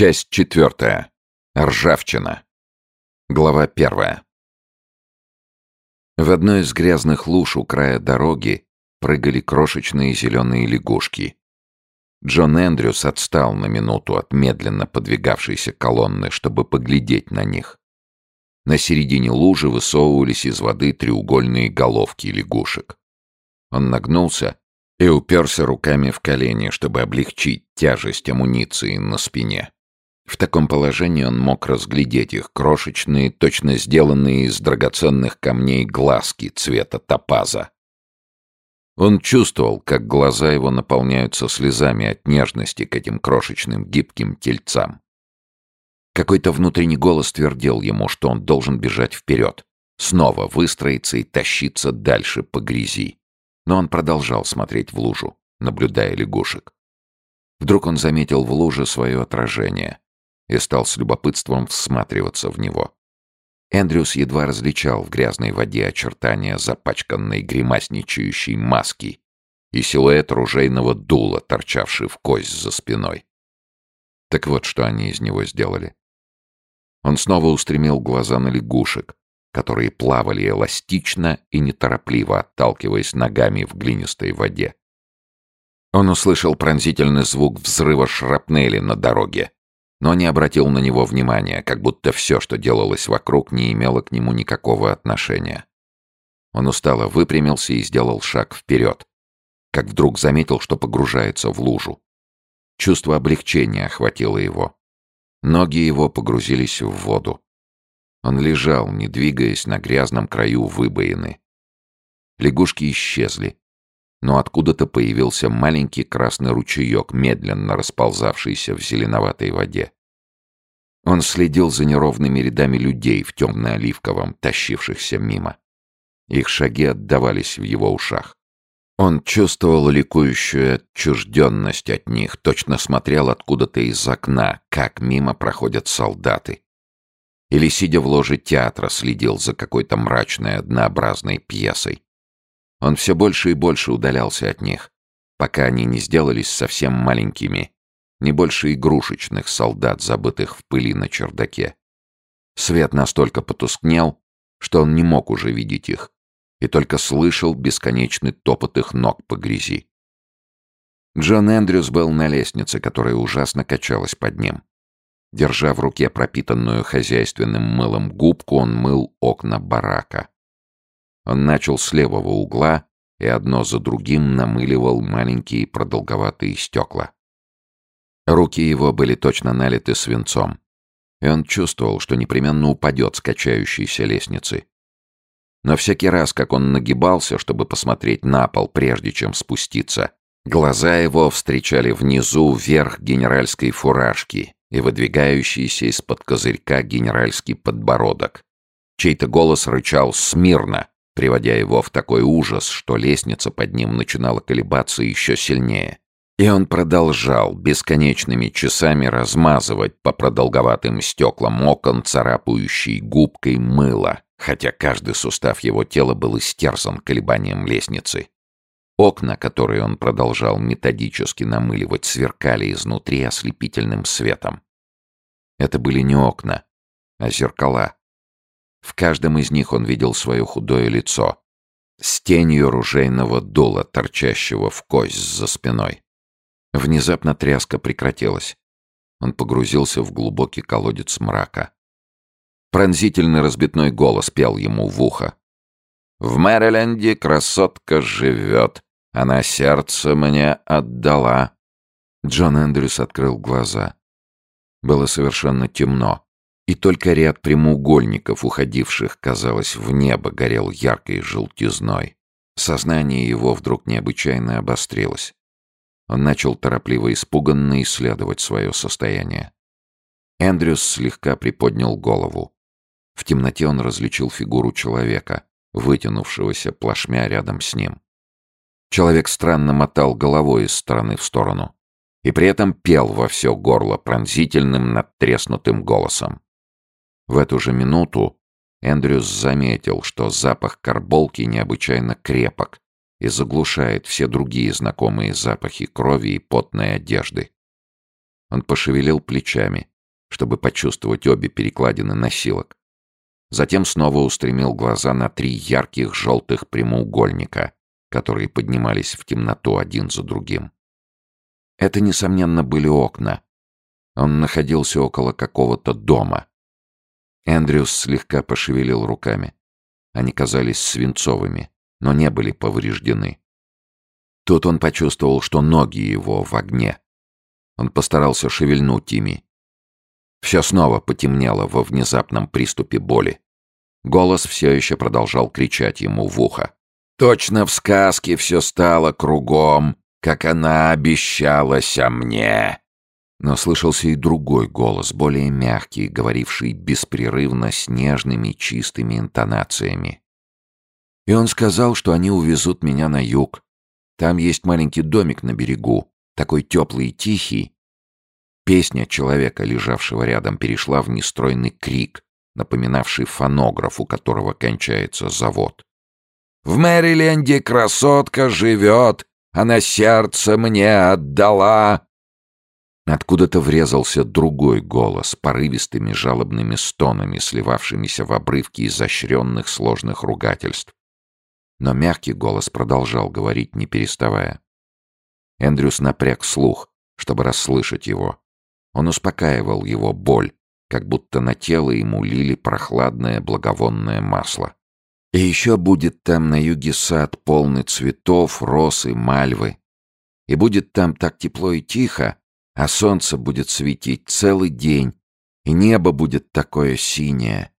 Часть четвертая. Ржавчина. Глава первая. В одной из грязных луж у края дороги прыгали крошечные зеленые лягушки. Джон Эндрюс отстал на минуту от медленно подвигавшейся колонны, чтобы поглядеть на них. На середине лужи высовывались из воды треугольные головки лягушек. Он нагнулся и уперся руками в колени, чтобы облегчить тяжесть амуниции на спине. В таком положении он мог разглядеть их крошечные, точно сделанные из драгоценных камней глазки цвета топаза. Он чувствовал, как глаза его наполняются слезами от нежности к этим крошечным гибким тельцам. Какой-то внутренний голос твердил ему, что он должен бежать вперед, снова выстроиться и тащиться дальше по грязи. Но он продолжал смотреть в лужу, наблюдая лягушек. Вдруг он заметил в луже свое отражение и стал с любопытством всматриваться в него. Эндрюс едва различал в грязной воде очертания запачканной гримасничающей маски и силуэт ружейного дула, торчавший в кость за спиной. Так вот, что они из него сделали. Он снова устремил глаза на лягушек, которые плавали эластично и неторопливо, отталкиваясь ногами в глинистой воде. Он услышал пронзительный звук взрыва шрапнели на дороге но не обратил на него внимания, как будто все, что делалось вокруг, не имело к нему никакого отношения. Он устало выпрямился и сделал шаг вперед, как вдруг заметил, что погружается в лужу. Чувство облегчения охватило его. Ноги его погрузились в воду. Он лежал, не двигаясь на грязном краю выбоины. Лягушки исчезли, но откуда-то появился маленький красный ручеек, медленно расползавшийся в зеленоватой воде. Он следил за неровными рядами людей в темно-оливковом, тащившихся мимо. Их шаги отдавались в его ушах. Он чувствовал ликующую отчужденность от них, точно смотрел откуда-то из окна, как мимо проходят солдаты. Или, сидя в ложе театра, следил за какой-то мрачной однообразной пьесой. Он все больше и больше удалялся от них, пока они не сделались совсем маленькими, не больше игрушечных солдат, забытых в пыли на чердаке. Свет настолько потускнел, что он не мог уже видеть их, и только слышал бесконечный топот их ног по грязи. Джон Эндрюс был на лестнице, которая ужасно качалась под ним. Держа в руке пропитанную хозяйственным мылом губку, он мыл окна барака. Он начал с левого угла и одно за другим намыливал маленькие продолговатые стекла. Руки его были точно налиты свинцом, и он чувствовал, что непременно упадет с качающейся лестницы. Но всякий раз, как он нагибался, чтобы посмотреть на пол, прежде чем спуститься, глаза его встречали внизу верх генеральской фуражки и выдвигающийся из-под козырька генеральский подбородок. Чей-то голос рычал «Смирно!», приводя его в такой ужас, что лестница под ним начинала колебаться еще сильнее. И он продолжал бесконечными часами размазывать по продолговатым стеклам окон царапающей губкой мыло, хотя каждый сустав его тела был истерзан колебанием лестницы. Окна, которые он продолжал методически намыливать, сверкали изнутри ослепительным светом. Это были не окна, а зеркала. В каждом из них он видел свое худое лицо с тенью ружейного дула, торчащего в кость за спиной. Внезапно тряска прекратилась. Он погрузился в глубокий колодец мрака. Пронзительный разбитной голос пел ему в ухо. «В Мэриленде красотка живет, она сердце мне отдала». Джон Эндрюс открыл глаза. Было совершенно темно и только ряд прямоугольников, уходивших, казалось, в небо, горел яркой желтизной. Сознание его вдруг необычайно обострилось. Он начал торопливо испуганно исследовать свое состояние. Эндрюс слегка приподнял голову. В темноте он различил фигуру человека, вытянувшегося плашмя рядом с ним. Человек странно мотал головой из стороны в сторону и при этом пел во все горло пронзительным надтреснутым голосом. В эту же минуту Эндрюс заметил, что запах карболки необычайно крепок и заглушает все другие знакомые запахи крови и потной одежды. Он пошевелил плечами, чтобы почувствовать обе перекладины носилок. Затем снова устремил глаза на три ярких желтых прямоугольника, которые поднимались в темноту один за другим. Это, несомненно, были окна. Он находился около какого-то дома. Эндрюс слегка пошевелил руками. Они казались свинцовыми, но не были повреждены. Тут он почувствовал, что ноги его в огне. Он постарался шевельнуть ими. Все снова потемнело во внезапном приступе боли. Голос все еще продолжал кричать ему в ухо. «Точно в сказке все стало кругом, как она обещалась о мне!» Но слышался и другой голос, более мягкий, говоривший беспрерывно с нежными чистыми интонациями. И он сказал, что они увезут меня на юг. Там есть маленький домик на берегу, такой теплый и тихий. Песня человека, лежавшего рядом, перешла в нестройный крик, напоминавший фонограф, у которого кончается завод. «В Мэриленде красотка живет, она сердце мне отдала!» Откуда-то врезался другой голос, порывистыми жалобными стонами, сливавшимися в обрывки изощренных сложных ругательств. Но мягкий голос продолжал говорить, не переставая. Эндрюс напряг слух, чтобы расслышать его. Он успокаивал его боль, как будто на тело ему лили прохладное благовонное масло. И еще будет там на юге сад, полный цветов, роз и мальвы. И будет там так тепло и тихо, а солнце будет светить целый день, и небо будет такое синее.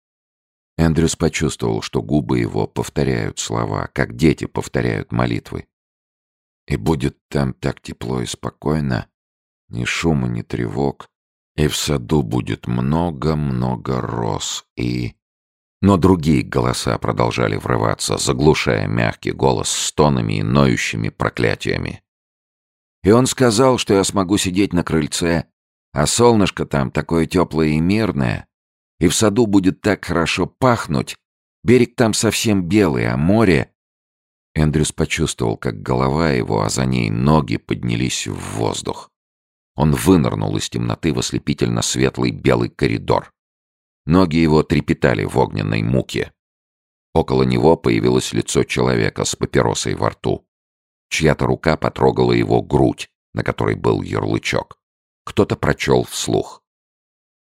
Эндрюс почувствовал, что губы его повторяют слова, как дети повторяют молитвы. И будет там так тепло и спокойно, ни шума, ни тревог, и в саду будет много-много роз, и... Но другие голоса продолжали врываться, заглушая мягкий голос стонами и ноющими проклятиями. И он сказал, что я смогу сидеть на крыльце, а солнышко там такое теплое и мирное, и в саду будет так хорошо пахнуть. Берег там совсем белый, а море... Эндрюс почувствовал, как голова его, а за ней ноги поднялись в воздух. Он вынырнул из темноты в ослепительно светлый белый коридор. Ноги его трепетали в огненной муке. Около него появилось лицо человека с папиросой во рту. Чья-то рука потрогала его грудь, на которой был ярлычок. Кто-то прочел вслух.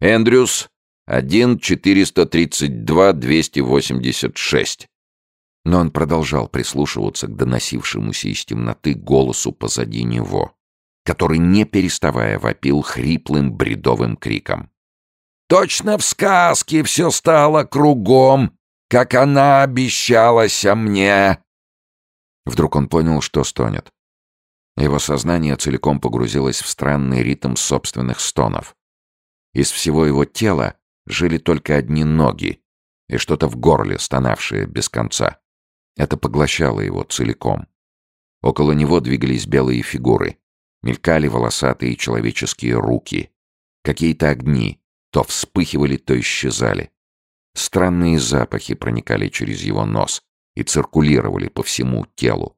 «Эндрюс, 1-432-286». Но он продолжал прислушиваться к доносившемуся из темноты голосу позади него, который, не переставая, вопил хриплым бредовым криком. «Точно в сказке все стало кругом, как она обещалась мне!» Вдруг он понял, что стонет. Его сознание целиком погрузилось в странный ритм собственных стонов. Из всего его тела жили только одни ноги и что-то в горле, стонавшее без конца. Это поглощало его целиком. Около него двигались белые фигуры. Мелькали волосатые человеческие руки. Какие-то огни то вспыхивали, то исчезали. Странные запахи проникали через его нос, и циркулировали по всему телу.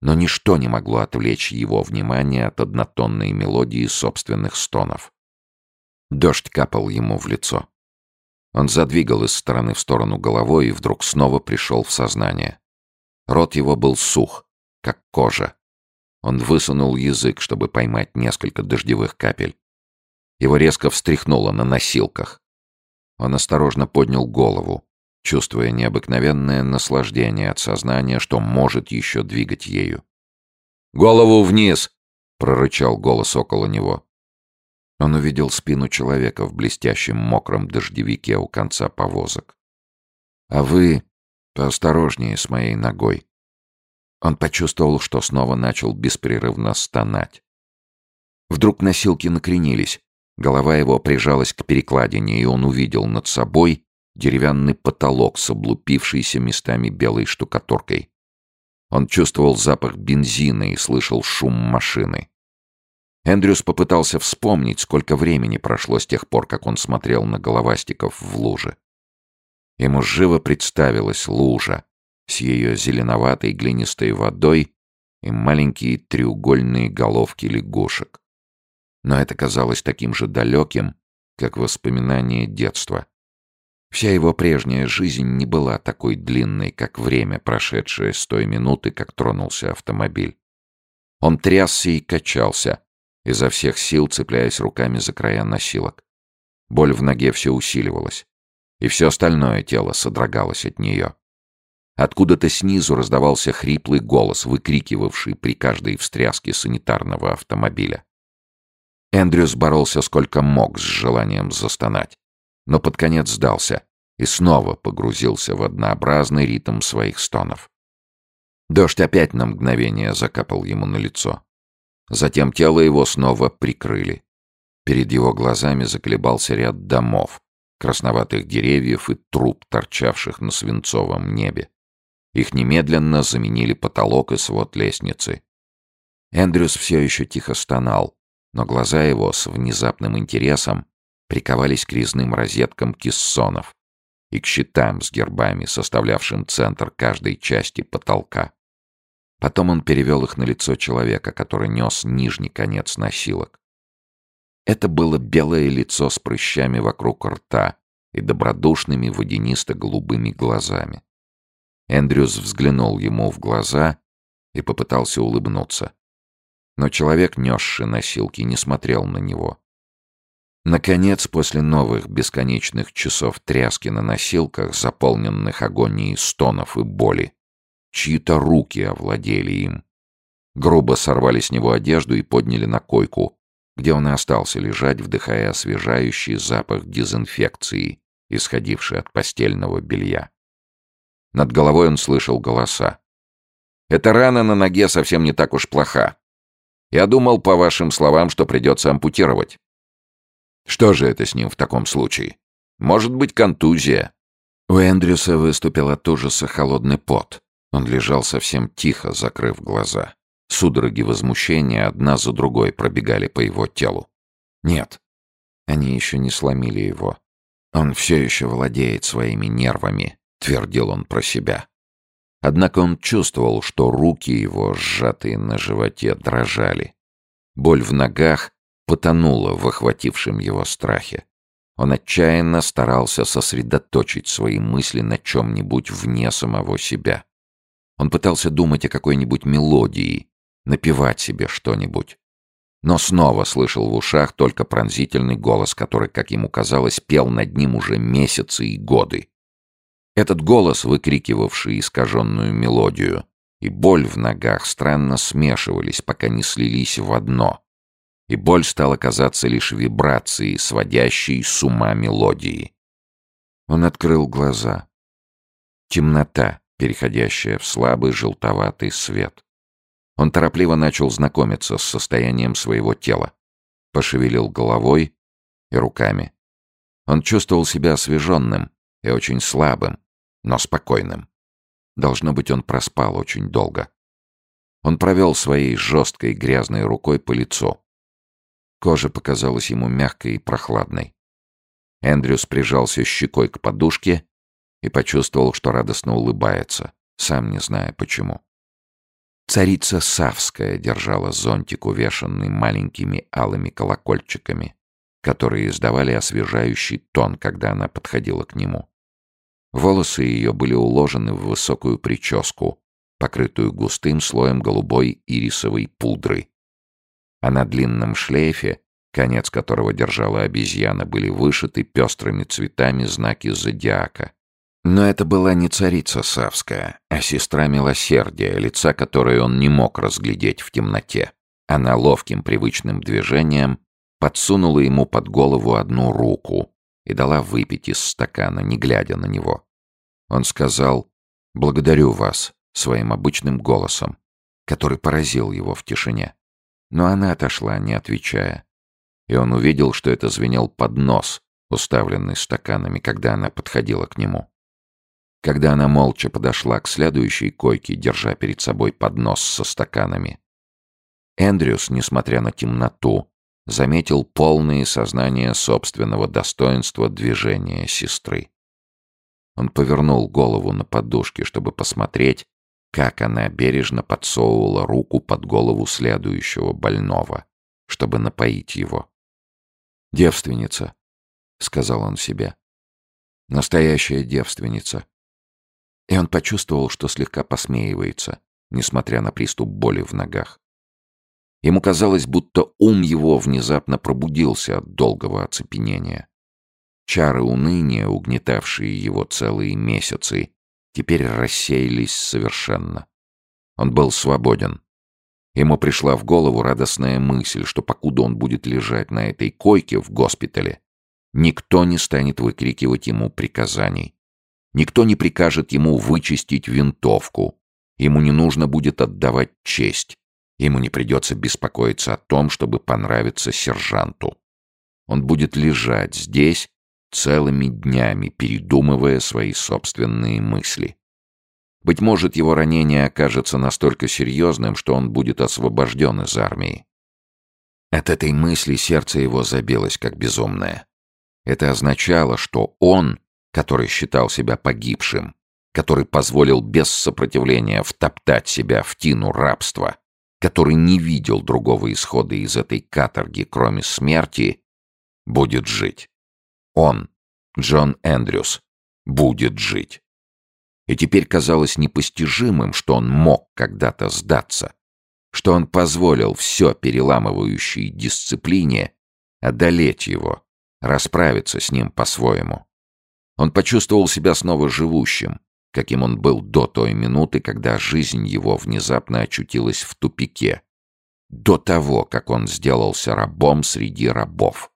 Но ничто не могло отвлечь его внимание от однотонной мелодии собственных стонов. Дождь капал ему в лицо. Он задвигал из стороны в сторону головой и вдруг снова пришел в сознание. Рот его был сух, как кожа. Он высунул язык, чтобы поймать несколько дождевых капель. Его резко встряхнуло на носилках. Он осторожно поднял голову чувствуя необыкновенное наслаждение от сознания, что может еще двигать ею. «Голову вниз!» — прорычал голос около него. Он увидел спину человека в блестящем мокром дождевике у конца повозок. «А вы поосторожнее с моей ногой». Он почувствовал, что снова начал беспрерывно стонать. Вдруг носилки накренились, голова его прижалась к перекладине, и он увидел над собой деревянный потолок с облупившейся местами белой штукатуркой. Он чувствовал запах бензина и слышал шум машины. Эндрюс попытался вспомнить, сколько времени прошло с тех пор, как он смотрел на головастиков в луже. Ему живо представилась лужа с ее зеленоватой глинистой водой и маленькие треугольные головки лягушек. но это казалось таким же далеким, как воспоминание детства. Вся его прежняя жизнь не была такой длинной, как время, прошедшее с той минуты, как тронулся автомобиль. Он трясся и качался, изо всех сил цепляясь руками за края носилок. Боль в ноге все усиливалась, и все остальное тело содрогалось от нее. Откуда-то снизу раздавался хриплый голос, выкрикивавший при каждой встряске санитарного автомобиля. Эндрюс боролся сколько мог с желанием застонать, но под конец сдался и снова погрузился в однообразный ритм своих стонов. Дождь опять на мгновение закапал ему на лицо. Затем тело его снова прикрыли. Перед его глазами заколебался ряд домов, красноватых деревьев и труб, торчавших на свинцовом небе. Их немедленно заменили потолок и свод лестницы. Эндрюс все еще тихо стонал, но глаза его с внезапным интересом приковались к резным розеткам кессонов и к щитам с гербами, составлявшим центр каждой части потолка. Потом он перевел их на лицо человека, который нес нижний конец носилок. Это было белое лицо с прыщами вокруг рта и добродушными водянисто-голубыми глазами. Эндрюс взглянул ему в глаза и попытался улыбнуться. Но человек, несший носилки, не смотрел на него. Наконец, после новых бесконечных часов тряски на носилках, заполненных агонией стонов и боли, Чьи-то руки овладели им. Грубо сорвали с него одежду и подняли на койку, где он и остался лежать, вдыхая освежающий запах дезинфекции, исходивший от постельного белья. Над головой он слышал голоса. «Эта рана на ноге совсем не так уж плоха. Я думал, по вашим словам, что придется ампутировать. Что же это с ним в таком случае? Может быть, контузия?» У Эндрюса выступил от ужаса холодный пот. Он лежал совсем тихо, закрыв глаза. Судороги возмущения одна за другой пробегали по его телу. Нет, они еще не сломили его. Он все еще владеет своими нервами, твердил он про себя. Однако он чувствовал, что руки его, сжатые на животе, дрожали. Боль в ногах потонула в охватившем его страхе. Он отчаянно старался сосредоточить свои мысли на чем-нибудь вне самого себя. Он пытался думать о какой-нибудь мелодии, напевать себе что-нибудь. Но снова слышал в ушах только пронзительный голос, который, как ему казалось, пел над ним уже месяцы и годы. Этот голос, выкрикивавший искаженную мелодию, и боль в ногах странно смешивались, пока не слились в одно. И боль стала казаться лишь вибрацией, сводящей с ума мелодии. Он открыл глаза. Темнота переходящая в слабый желтоватый свет. Он торопливо начал знакомиться с состоянием своего тела. Пошевелил головой и руками. Он чувствовал себя освеженным и очень слабым, но спокойным. Должно быть, он проспал очень долго. Он провел своей жесткой грязной рукой по лицу. Кожа показалась ему мягкой и прохладной. Эндрюс прижался щекой к подушке и почувствовал, что радостно улыбается, сам не зная почему. Царица Савская держала зонтик, увешанный маленькими алыми колокольчиками, которые издавали освежающий тон, когда она подходила к нему. Волосы ее были уложены в высокую прическу, покрытую густым слоем голубой ирисовой пудры. А на длинном шлейфе, конец которого держала обезьяна, были вышиты пестрыми цветами знаки зодиака. Но это была не царица Савская, а сестра милосердия, лица которой он не мог разглядеть в темноте. Она ловким привычным движением подсунула ему под голову одну руку и дала выпить из стакана, не глядя на него. Он сказал «Благодарю вас» своим обычным голосом, который поразил его в тишине. Но она отошла, не отвечая. И он увидел, что это звенел поднос, уставленный стаканами, когда она подходила к нему. Когда она молча подошла к следующей койке, держа перед собой поднос со стаканами, Эндрюс, несмотря на темноту, заметил полное сознание собственного достоинства движения сестры. Он повернул голову на подушке, чтобы посмотреть, как она бережно подсовывала руку под голову следующего больного, чтобы напоить его. «Девственница», — сказал он себе. «Настоящая девственница». И он почувствовал, что слегка посмеивается, несмотря на приступ боли в ногах. Ему казалось, будто ум его внезапно пробудился от долгого оцепенения. Чары уныния, угнетавшие его целые месяцы, теперь рассеялись совершенно. Он был свободен. Ему пришла в голову радостная мысль, что покуда он будет лежать на этой койке в госпитале, никто не станет выкрикивать ему приказаний. Никто не прикажет ему вычистить винтовку. Ему не нужно будет отдавать честь. Ему не придется беспокоиться о том, чтобы понравиться сержанту. Он будет лежать здесь целыми днями, передумывая свои собственные мысли. Быть может, его ранение окажется настолько серьезным, что он будет освобожден из армии. От этой мысли сердце его забилось, как безумное. Это означало, что он, который считал себя погибшим, который позволил без сопротивления втоптать себя в тину рабства, который не видел другого исхода из этой каторги, кроме смерти, будет жить. Он, Джон Эндрюс, будет жить. И теперь казалось непостижимым, что он мог когда-то сдаться, что он позволил все переламывающей дисциплине одолеть его, расправиться с ним по-своему. Он почувствовал себя снова живущим, каким он был до той минуты, когда жизнь его внезапно очутилась в тупике, до того, как он сделался рабом среди рабов.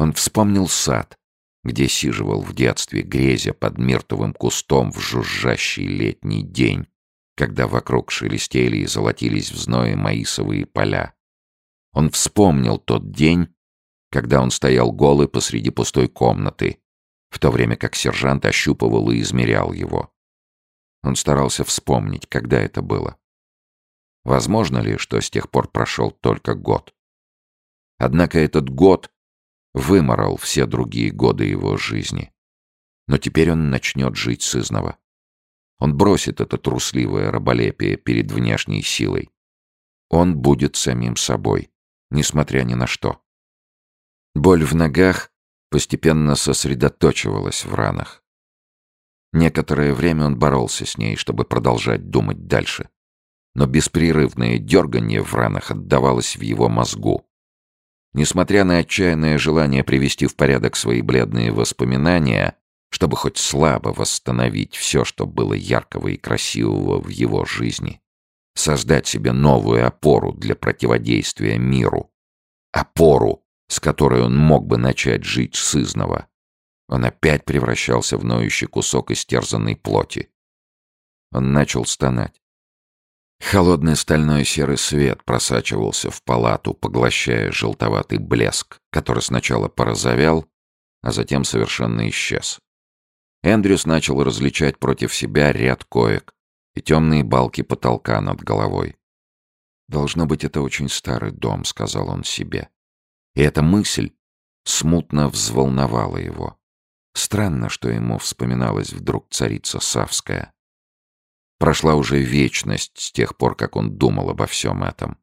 Он вспомнил сад, где сиживал в детстве, грезя под миртовым кустом в жужжащий летний день, когда вокруг шелестели и золотились в зное маисовые поля. Он вспомнил тот день, когда он стоял голый посреди пустой комнаты, в то время как сержант ощупывал и измерял его. Он старался вспомнить, когда это было. Возможно ли, что с тех пор прошел только год? Однако этот год выморал все другие годы его жизни. Но теперь он начнет жить сызново. Он бросит это трусливое раболепие перед внешней силой. Он будет самим собой, несмотря ни на что. Боль в ногах постепенно сосредоточивалась в ранах. Некоторое время он боролся с ней, чтобы продолжать думать дальше. Но беспрерывное дергание в ранах отдавалось в его мозгу, Несмотря на отчаянное желание привести в порядок свои бледные воспоминания, чтобы хоть слабо восстановить все, что было яркого и красивого в его жизни, создать себе новую опору для противодействия миру, опору, с которой он мог бы начать жить сызново, он опять превращался в ноющий кусок истерзанной плоти. Он начал стонать. Холодный стальной серый свет просачивался в палату, поглощая желтоватый блеск, который сначала порозовел, а затем совершенно исчез. Эндрюс начал различать против себя ряд коек и темные балки потолка над головой. «Должно быть, это очень старый дом», — сказал он себе. И эта мысль смутно взволновала его. Странно, что ему вспоминалась вдруг царица Савская. Прошла уже вечность с тех пор, как он думал обо всем этом.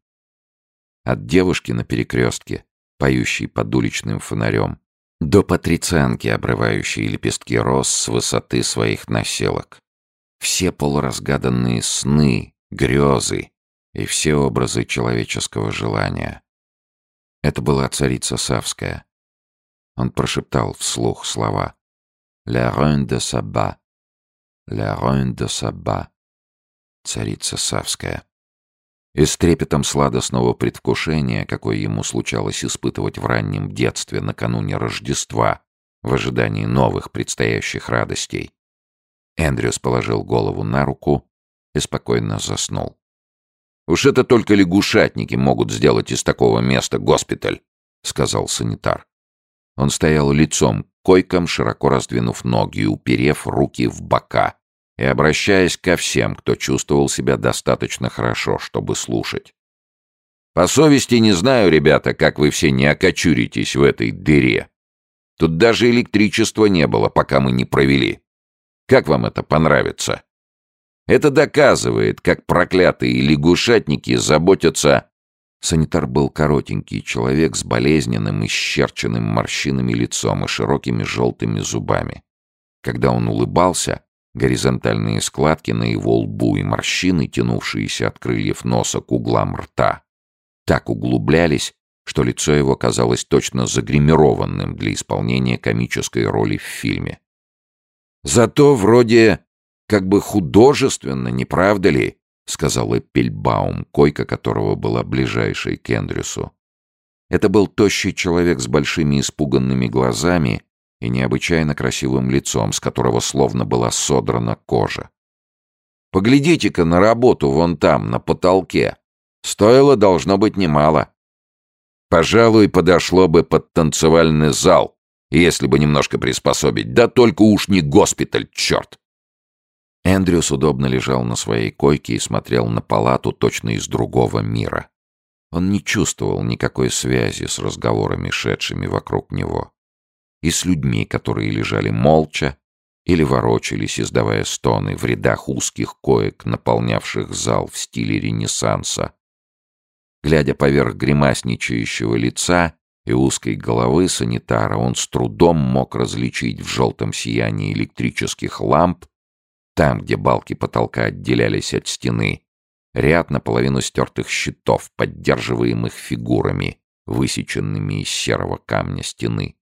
От девушки на перекрестке, поющей под уличным фонарем, до патрицианки, обрывающей лепестки роз с высоты своих населок. Все полуразгаданные сны, грезы и все образы человеческого желания. Это была царица Савская. Он прошептал вслух слова «La reine de Saba, la reine de Saba» царица Савская. И с трепетом сладостного предвкушения, какое ему случалось испытывать в раннем детстве накануне Рождества, в ожидании новых предстоящих радостей, Эндрюс положил голову на руку и спокойно заснул. «Уж это только лягушатники могут сделать из такого места госпиталь», — сказал санитар. Он стоял лицом к койкам, широко раздвинув ноги и уперев руки в бока, и обращаясь ко всем, кто чувствовал себя достаточно хорошо, чтобы слушать. По совести не знаю, ребята, как вы все не окочуритесь в этой дыре. Тут даже электричества не было, пока мы не провели. Как вам это понравится? Это доказывает, как проклятые лягушатники заботятся Санитар был коротенький человек с болезненным, исчерченным морщинами лицом и широкими желтыми зубами. Когда он улыбался, горизонтальные складки на его лбу и морщины, тянувшиеся от крыльев носа к углам рта, так углублялись, что лицо его казалось точно загримированным для исполнения комической роли в фильме. «Зато вроде как бы художественно, не правда ли?» — сказал Эппельбаум, койка которого была ближайшей к Эндрюсу. Это был тощий человек с большими испуганными глазами и необычайно красивым лицом, с которого словно была содрана кожа. «Поглядите-ка на работу вон там, на потолке. Стоило, должно быть, немало. Пожалуй, подошло бы под танцевальный зал, если бы немножко приспособить. Да только уж не госпиталь, черт!» Эндрюс удобно лежал на своей койке и смотрел на палату точно из другого мира. Он не чувствовал никакой связи с разговорами, шедшими вокруг него и с людьми, которые лежали молча или ворочались, издавая стоны в рядах узких коек, наполнявших зал в стиле Ренессанса. Глядя поверх гримасничающего лица и узкой головы санитара, он с трудом мог различить в желтом сиянии электрических ламп, там, где балки потолка отделялись от стены, ряд наполовину стертых щитов, поддерживаемых фигурами, высеченными из серого камня стены.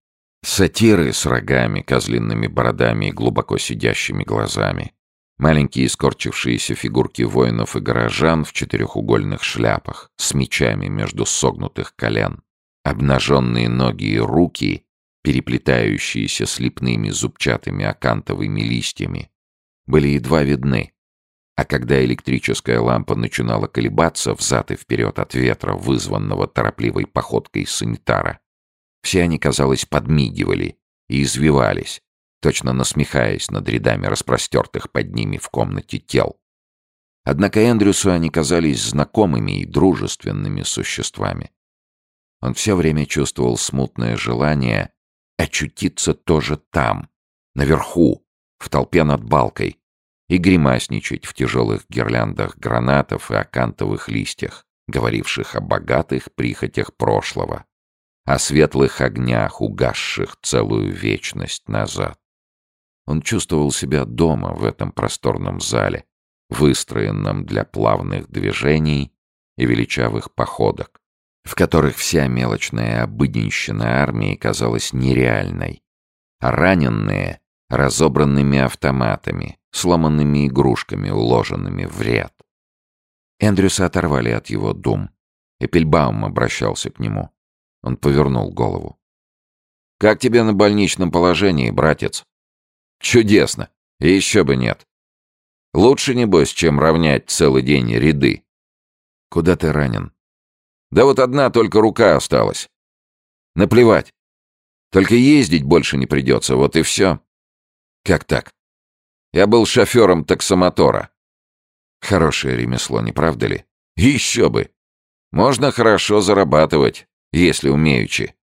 Сатиры с рогами, козлиными бородами и глубоко сидящими глазами. Маленькие скорчившиеся фигурки воинов и горожан в четырехугольных шляпах, с мечами между согнутых колен. Обнаженные ноги и руки, переплетающиеся с лепными зубчатыми акантовыми листьями, были едва видны. А когда электрическая лампа начинала колебаться взад и вперед от ветра, вызванного торопливой походкой санитара, все они, казалось, подмигивали и извивались, точно насмехаясь над рядами распростертых под ними в комнате тел. Однако Эндрюсу они казались знакомыми и дружественными существами. Он все время чувствовал смутное желание очутиться тоже там, наверху, в толпе над балкой, и гримасничать в тяжелых гирляндах гранатов и акантовых листьях, говоривших о богатых прихотях прошлого о светлых огнях, угасших целую вечность назад. Он чувствовал себя дома в этом просторном зале, выстроенном для плавных движений и величавых походок, в которых вся мелочная обыденщина армии казалась нереальной, а раненые — разобранными автоматами, сломанными игрушками, уложенными в ряд. Эндрюса оторвали от его дум. Эпельбаум обращался к нему. Он повернул голову. «Как тебе на больничном положении, братец?» «Чудесно. И еще бы нет. Лучше, небось, чем равнять целый день ряды». «Куда ты ранен?» «Да вот одна только рука осталась. Наплевать. Только ездить больше не придется, вот и все». «Как так?» «Я был шофером таксомотора». «Хорошее ремесло, не правда ли?» «Еще бы! Можно хорошо зарабатывать если умеючи.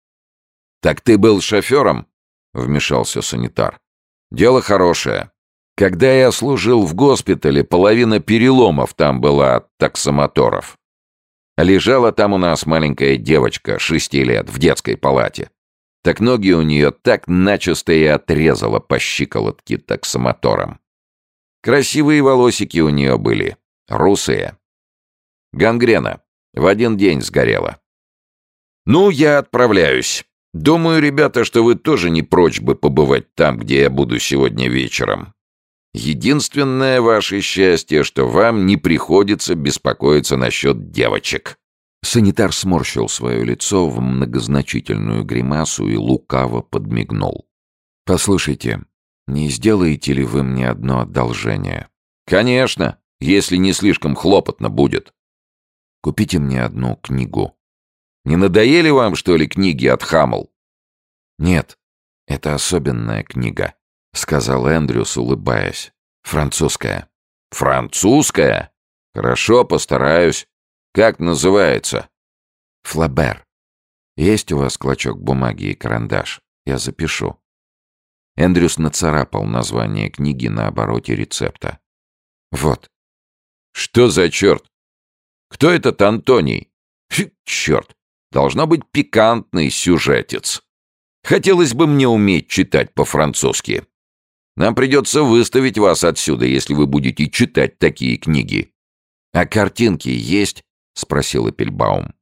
«Так ты был шофером?» — вмешался санитар. «Дело хорошее. Когда я служил в госпитале, половина переломов там была от таксомоторов. Лежала там у нас маленькая девочка, шести лет, в детской палате. Так ноги у нее так начисто и отрезала по щиколотке таксомотором. Красивые волосики у нее были, русые. Гангрена. В один день сгорела. «Ну, я отправляюсь. Думаю, ребята, что вы тоже не прочь бы побывать там, где я буду сегодня вечером. Единственное ваше счастье, что вам не приходится беспокоиться насчет девочек». Санитар сморщил свое лицо в многозначительную гримасу и лукаво подмигнул. «Послушайте, не сделаете ли вы мне одно одолжение?» «Конечно, если не слишком хлопотно будет». «Купите мне одну книгу. Не надоели вам, что ли, книги от Хамл?» «Нет, это особенная книга», — сказал Эндрюс, улыбаясь. «Французская». «Французская? Хорошо, постараюсь. Как называется?» «Флабер. Есть у вас клочок бумаги и карандаш? Я запишу». Эндрюс нацарапал название книги на обороте рецепта. «Вот». «Что за черт? Кто этот Антоний?» Фу, черт, должно быть пикантный сюжетец. Хотелось бы мне уметь читать по-французски. Нам придется выставить вас отсюда, если вы будете читать такие книги. А картинки есть? Спросил Эпельбаум.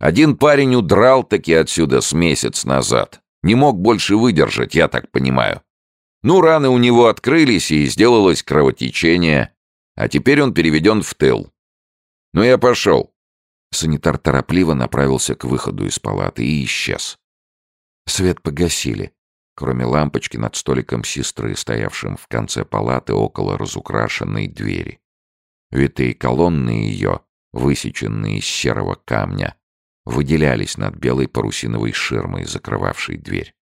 Один парень удрал таки отсюда с месяц назад. Не мог больше выдержать, я так понимаю. Ну, раны у него открылись, и сделалось кровотечение. А теперь он переведен в тыл. Ну, я пошел. Санитар торопливо направился к выходу из палаты и исчез. Свет погасили, кроме лампочки над столиком сестры, стоявшим в конце палаты около разукрашенной двери. Витые колонны ее, высеченные из серого камня, выделялись над белой парусиновой ширмой, закрывавшей дверь.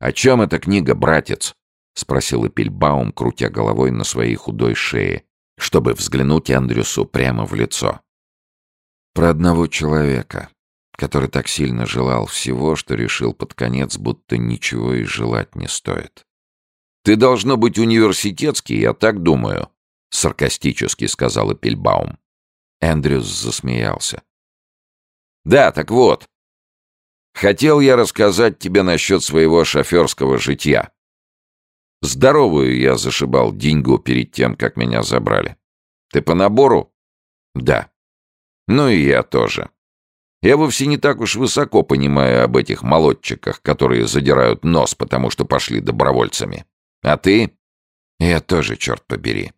«О чем эта книга, братец?» — спросил Эпельбаум, крутя головой на своей худой шее, чтобы взглянуть Андрюсу прямо в лицо. «Про одного человека, который так сильно желал всего, что решил под конец, будто ничего и желать не стоит. «Ты должно быть университетский, я так думаю», — саркастически сказал Эпельбаум. Эндрюс засмеялся. «Да, так вот. Хотел я рассказать тебе насчет своего шоферского житья. Здоровую я зашибал деньгу перед тем, как меня забрали. Ты по набору? Да. Ну и я тоже. Я вовсе не так уж высоко понимаю об этих молодчиках, которые задирают нос, потому что пошли добровольцами. А ты? Я тоже, черт побери.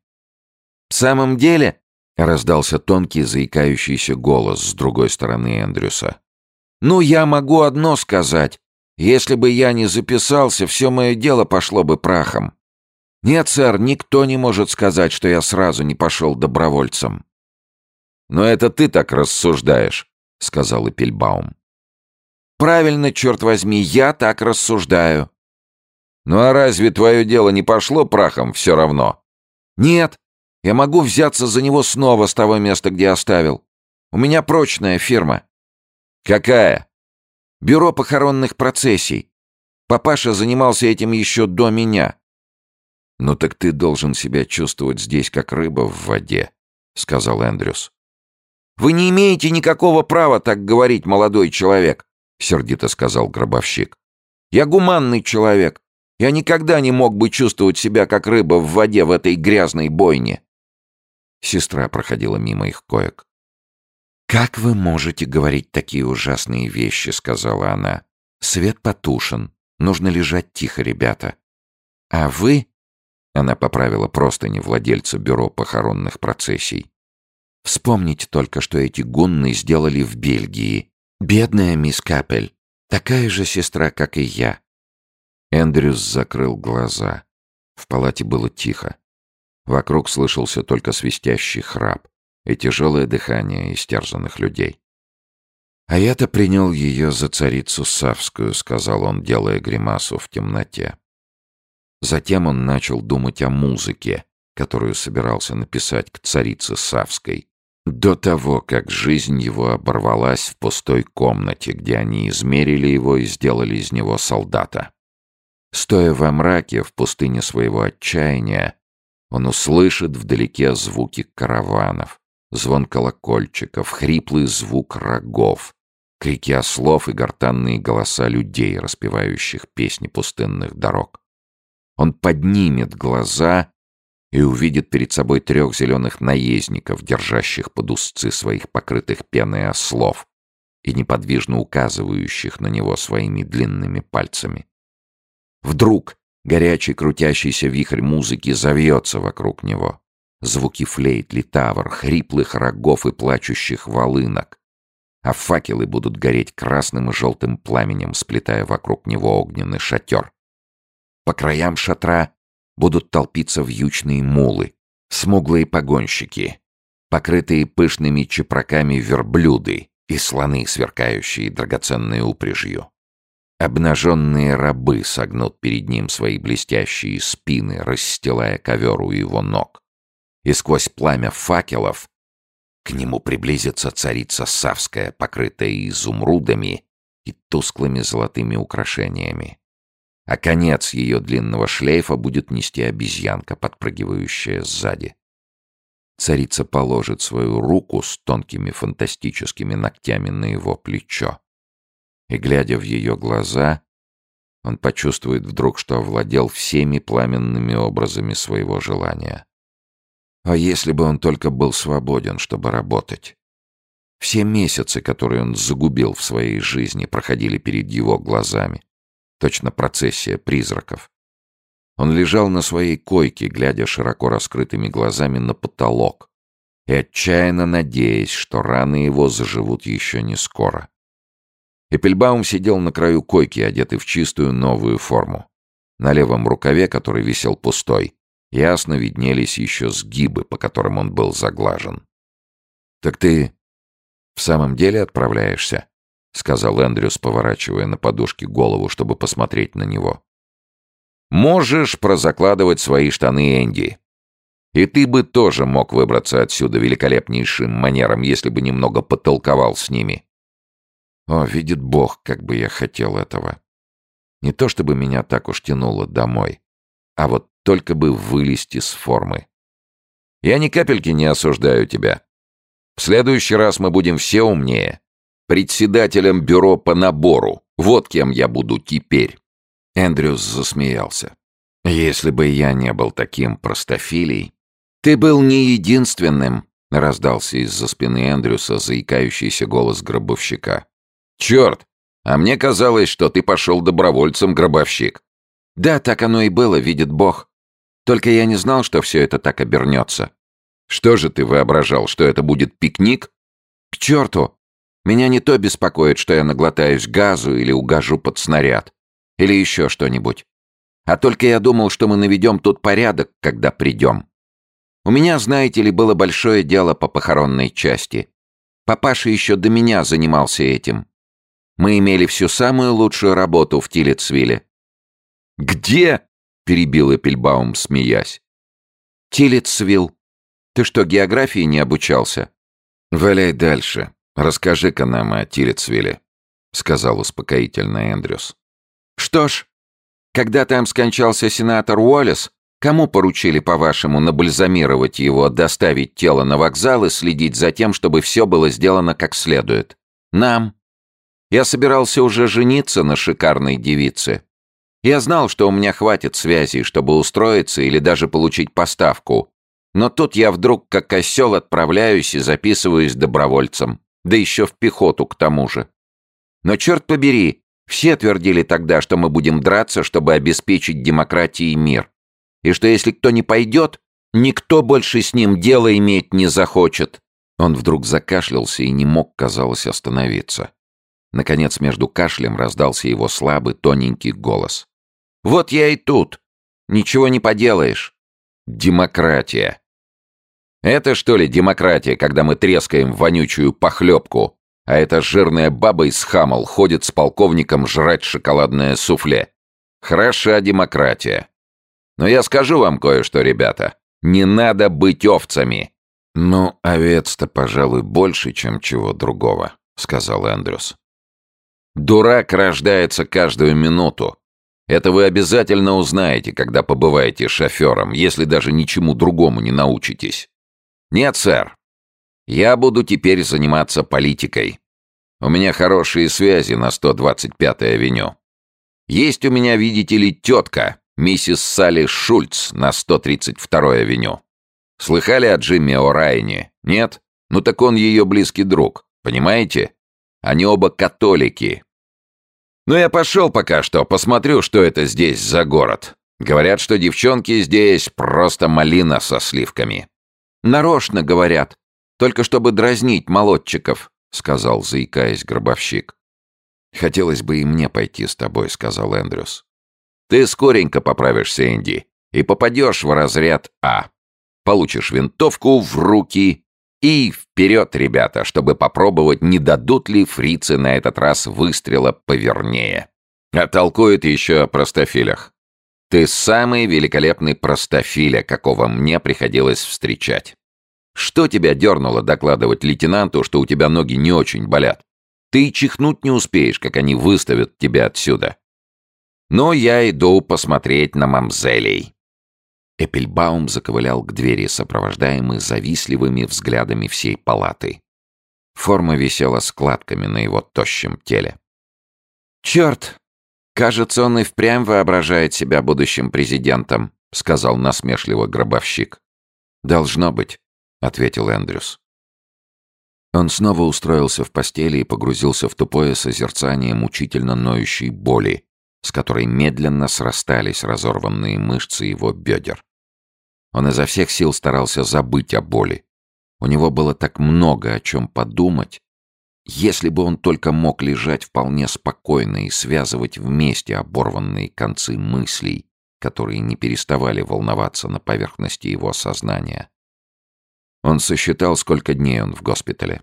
В самом деле, раздался тонкий заикающийся голос с другой стороны Эндрюса. Ну, я могу одно сказать. Если бы я не записался, все мое дело пошло бы прахом. Нет, сэр, никто не может сказать, что я сразу не пошел добровольцем. Но это ты так рассуждаешь. — сказал Эпельбаум. «Правильно, черт возьми, я так рассуждаю». «Ну а разве твое дело не пошло прахом все равно?» «Нет, я могу взяться за него снова с того места, где оставил. У меня прочная фирма». «Какая?» «Бюро похоронных процессий. Папаша занимался этим еще до меня». «Ну так ты должен себя чувствовать здесь, как рыба в воде», — сказал Эндрюс. «Вы не имеете никакого права так говорить, молодой человек», — сердито сказал гробовщик. «Я гуманный человек. Я никогда не мог бы чувствовать себя как рыба в воде в этой грязной бойне». Сестра проходила мимо их коек. «Как вы можете говорить такие ужасные вещи?» — сказала она. «Свет потушен. Нужно лежать тихо, ребята. А вы...» — она поправила просто не владельца бюро похоронных процессий. Вспомните только, что эти гунны сделали в Бельгии. Бедная мисс Капель. Такая же сестра, как и я. Эндрюс закрыл глаза. В палате было тихо. Вокруг слышался только свистящий храп и тяжелое дыхание истерзанных людей. «А я-то принял ее за царицу Савскую», — сказал он, делая гримасу в темноте. Затем он начал думать о музыке, которую собирался написать к царице Савской, до того, как жизнь его оборвалась в пустой комнате, где они измерили его и сделали из него солдата. Стоя во мраке в пустыне своего отчаяния, он услышит вдалеке звуки караванов, звон колокольчиков, хриплый звук рогов, крики ослов и гортанные голоса людей, распевающих песни пустынных дорог. Он поднимет глаза и увидит перед собой трех зеленых наездников, держащих под узцы своих покрытых пеной ослов и неподвижно указывающих на него своими длинными пальцами. Вдруг горячий крутящийся вихрь музыки завьется вокруг него. Звуки флейт, литавр, хриплых рогов и плачущих волынок. А факелы будут гореть красным и желтым пламенем, сплетая вокруг него огненный шатер. По краям шатра будут толпиться вьючные мулы, смуглые погонщики, покрытые пышными чепраками верблюды и слоны, сверкающие драгоценной упряжью. Обнаженные рабы согнут перед ним свои блестящие спины, расстилая ковер у его ног. И сквозь пламя факелов к нему приблизится царица Савская, покрытая изумрудами и тусклыми золотыми украшениями а конец ее длинного шлейфа будет нести обезьянка, подпрыгивающая сзади. Царица положит свою руку с тонкими фантастическими ногтями на его плечо. И, глядя в ее глаза, он почувствует вдруг, что овладел всеми пламенными образами своего желания. А если бы он только был свободен, чтобы работать? Все месяцы, которые он загубил в своей жизни, проходили перед его глазами. Точно процессия призраков. Он лежал на своей койке, глядя широко раскрытыми глазами на потолок и отчаянно надеясь, что раны его заживут еще не скоро. Эпельбаум сидел на краю койки, одетый в чистую новую форму. На левом рукаве, который висел пустой, ясно виднелись еще сгибы, по которым он был заглажен. «Так ты в самом деле отправляешься?» — сказал Эндрюс, поворачивая на подушке голову, чтобы посмотреть на него. Можешь прозакладывать свои штаны, Энди. И ты бы тоже мог выбраться отсюда великолепнейшим манером, если бы немного потолковал с ними. О, видит Бог, как бы я хотел этого. Не то чтобы меня так уж тянуло домой, а вот только бы вылезти с формы. Я ни капельки не осуждаю тебя. В следующий раз мы будем все умнее. Председателем бюро по набору. Вот кем я буду теперь. Эндрюс засмеялся. «Если бы я не был таким простофилей...» «Ты был не единственным», — раздался из-за спины Эндрюса заикающийся голос гробовщика. «Черт! А мне казалось, что ты пошел добровольцем, гробовщик». «Да, так оно и было, видит Бог. Только я не знал, что все это так обернется». «Что же ты воображал, что это будет пикник?» «К черту! Меня не то беспокоит, что я наглотаюсь газу или угожу под снаряд. Или еще что-нибудь. А только я думал, что мы наведем тут порядок, когда придем. У меня, знаете ли, было большое дело по похоронной части. Папаша еще до меня занимался этим. Мы имели всю самую лучшую работу в Тилетсвилле. «Где?» — перебил Эпельбаум, смеясь. «Тилетсвилл. Ты что, географии не обучался?» «Валяй дальше. Расскажи-ка нам о Тилетсвилле», — сказал успокоительно Эндрюс. Что ж, когда там скончался сенатор Уоллес, кому поручили, по-вашему, набальзамировать его, доставить тело на вокзал и следить за тем, чтобы все было сделано как следует? Нам. Я собирался уже жениться на шикарной девице. Я знал, что у меня хватит связей, чтобы устроиться или даже получить поставку. Но тут я вдруг как осел отправляюсь и записываюсь добровольцем. Да еще в пехоту к тому же. Но черт побери, все твердили тогда, что мы будем драться, чтобы обеспечить демократии и мир. И что если кто не пойдет, никто больше с ним дело иметь не захочет. Он вдруг закашлялся и не мог, казалось, остановиться. Наконец, между кашлем раздался его слабый, тоненький голос. «Вот я и тут. Ничего не поделаешь. Демократия. Это что ли демократия, когда мы трескаем вонючую похлебку, а эта жирная баба из Хамал ходит с полковником жрать шоколадное суфле. Хороша демократия. Но я скажу вам кое-что, ребята. Не надо быть овцами. Ну, овец-то, пожалуй, больше, чем чего другого, сказал Эндрюс. Дурак рождается каждую минуту. Это вы обязательно узнаете, когда побываете шофером, если даже ничему другому не научитесь. Нет, сэр, я буду теперь заниматься политикой. У меня хорошие связи на 125-й авеню. Есть у меня, видите ли, тетка, миссис Салли Шульц на 132-й авеню. Слыхали о Джимми О'Райне? Нет? Ну так он ее близкий друг, понимаете? Они оба католики. Ну я пошел пока что, посмотрю, что это здесь за город. Говорят, что девчонки здесь просто малина со сливками. Нарочно говорят, только чтобы дразнить молодчиков», — сказал, заикаясь, гробовщик. «Хотелось бы и мне пойти с тобой», — сказал Эндрюс. «Ты скоренько поправишься, Энди, и попадешь в разряд А. Получишь винтовку в руки и вперед, ребята, чтобы попробовать, не дадут ли фрицы на этот раз выстрела повернее. А еще о простофилях. Ты самый великолепный простофиля, какого мне приходилось встречать. Что тебя дернуло докладывать лейтенанту, что у тебя ноги не очень болят? Ты чихнуть не успеешь, как они выставят тебя отсюда. Но я иду посмотреть на мамзелей. Эппельбаум заковылял к двери, сопровождаемый завистливыми взглядами всей палаты. Форма висела складками на его тощем теле. «Черт! Кажется, он и впрямь воображает себя будущим президентом», — сказал насмешливо гробовщик. «Должно быть», — ответил Эндрюс. Он снова устроился в постели и погрузился в тупое созерцание мучительно ноющей боли, с которой медленно срастались разорванные мышцы его бедер. Он изо всех сил старался забыть о боли. У него было так много о чем подумать. Если бы он только мог лежать вполне спокойно и связывать вместе оборванные концы мыслей, которые не переставали волноваться на поверхности его сознания. Он сосчитал, сколько дней он в госпитале.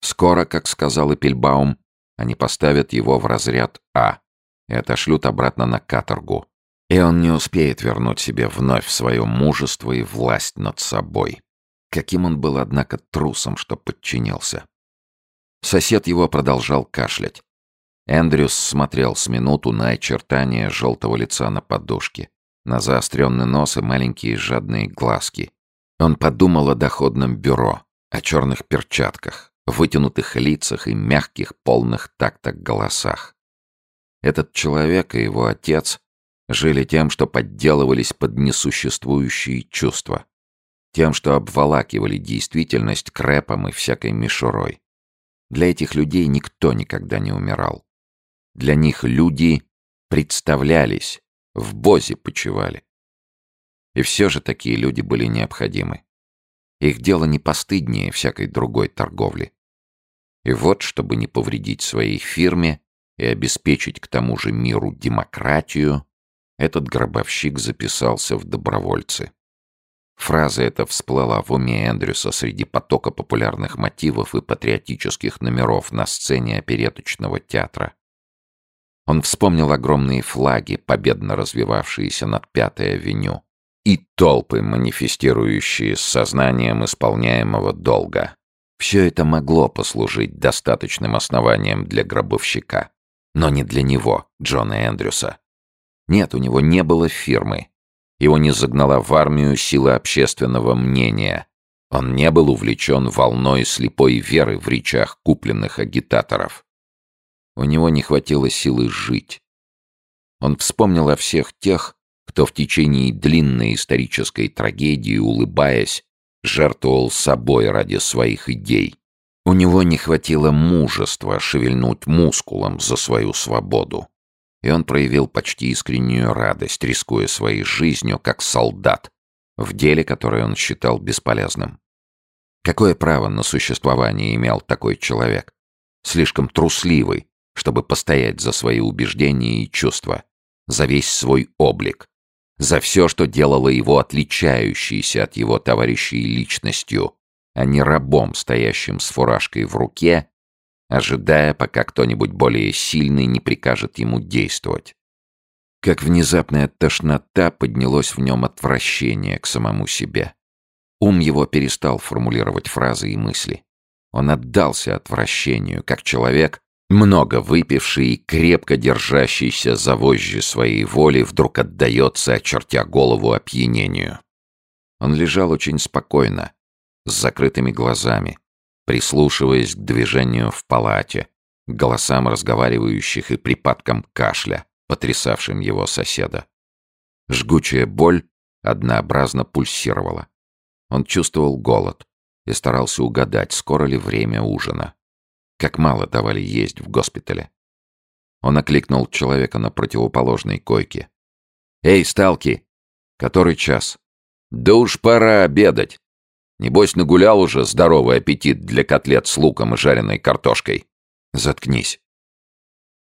Скоро, как сказал Эпельбаум, они поставят его в разряд А и отошлют обратно на каторгу, и он не успеет вернуть себе вновь свое мужество и власть над собой. Каким он был, однако, трусом, что подчинился. Сосед его продолжал кашлять. Эндрюс смотрел с минуту на очертания желтого лица на подушке, на заостренный нос и маленькие жадные глазки. Он подумал о доходном бюро, о черных перчатках, вытянутых лицах и мягких, полных тактах голосах. Этот человек и его отец жили тем, что подделывались под несуществующие чувства, тем, что обволакивали действительность крэпом и всякой мишурой. Для этих людей никто никогда не умирал. Для них люди представлялись, в бозе почивали. И все же такие люди были необходимы. Их дело не постыднее всякой другой торговли. И вот, чтобы не повредить своей фирме и обеспечить к тому же миру демократию, этот гробовщик записался в добровольцы. Фраза эта всплыла в уме Эндрюса среди потока популярных мотивов и патриотических номеров на сцене опереточного театра. Он вспомнил огромные флаги, победно развивавшиеся над Пятой авеню, и толпы, манифестирующие с сознанием исполняемого долга. Все это могло послужить достаточным основанием для гробовщика. Но не для него, Джона Эндрюса. Нет, у него не было фирмы. Его не загнала в армию сила общественного мнения. Он не был увлечен волной слепой веры в речах купленных агитаторов. У него не хватило силы жить. Он вспомнил о всех тех, кто в течение длинной исторической трагедии, улыбаясь, жертвовал собой ради своих идей. У него не хватило мужества шевельнуть мускулом за свою свободу и он проявил почти искреннюю радость, рискуя своей жизнью как солдат в деле, которое он считал бесполезным. Какое право на существование имел такой человек? Слишком трусливый, чтобы постоять за свои убеждения и чувства, за весь свой облик, за все, что делало его отличающейся от его товарищей личностью, а не рабом, стоящим с фуражкой в руке ожидая, пока кто-нибудь более сильный не прикажет ему действовать. Как внезапная тошнота поднялось в нем отвращение к самому себе. Ум его перестал формулировать фразы и мысли. Он отдался отвращению, как человек, много выпивший и крепко держащийся за вожжи своей воли, вдруг отдается, очертя голову опьянению. Он лежал очень спокойно, с закрытыми глазами, прислушиваясь к движению в палате, к голосам разговаривающих и припадкам кашля, потрясавшим его соседа. Жгучая боль однообразно пульсировала. Он чувствовал голод и старался угадать, скоро ли время ужина. Как мало давали есть в госпитале. Он окликнул человека на противоположной койке. «Эй, сталки! Который час?» «Да уж пора обедать!» Небось, нагулял уже здоровый аппетит для котлет с луком и жареной картошкой. Заткнись.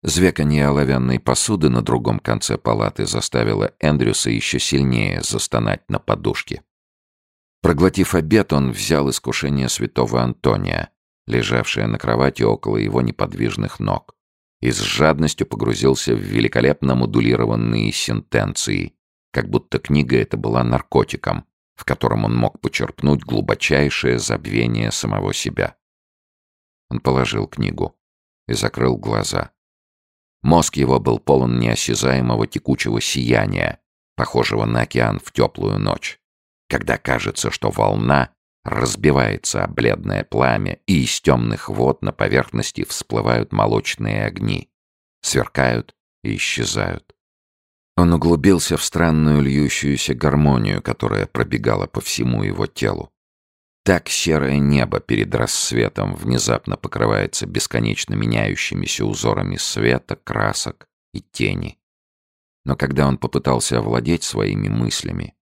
Звяканье оловянной посуды на другом конце палаты заставило Эндрюса еще сильнее застонать на подушке. Проглотив обед, он взял искушение святого Антония, лежавшее на кровати около его неподвижных ног, и с жадностью погрузился в великолепно модулированные сентенции, как будто книга эта была наркотиком, в котором он мог почерпнуть глубочайшее забвение самого себя. Он положил книгу и закрыл глаза. Мозг его был полон неосязаемого текучего сияния, похожего на океан в теплую ночь, когда кажется, что волна разбивается о бледное пламя, и из темных вод на поверхности всплывают молочные огни, сверкают и исчезают. Он углубился в странную льющуюся гармонию, которая пробегала по всему его телу. Так серое небо перед рассветом внезапно покрывается бесконечно меняющимися узорами света, красок и тени. Но когда он попытался овладеть своими мыслями,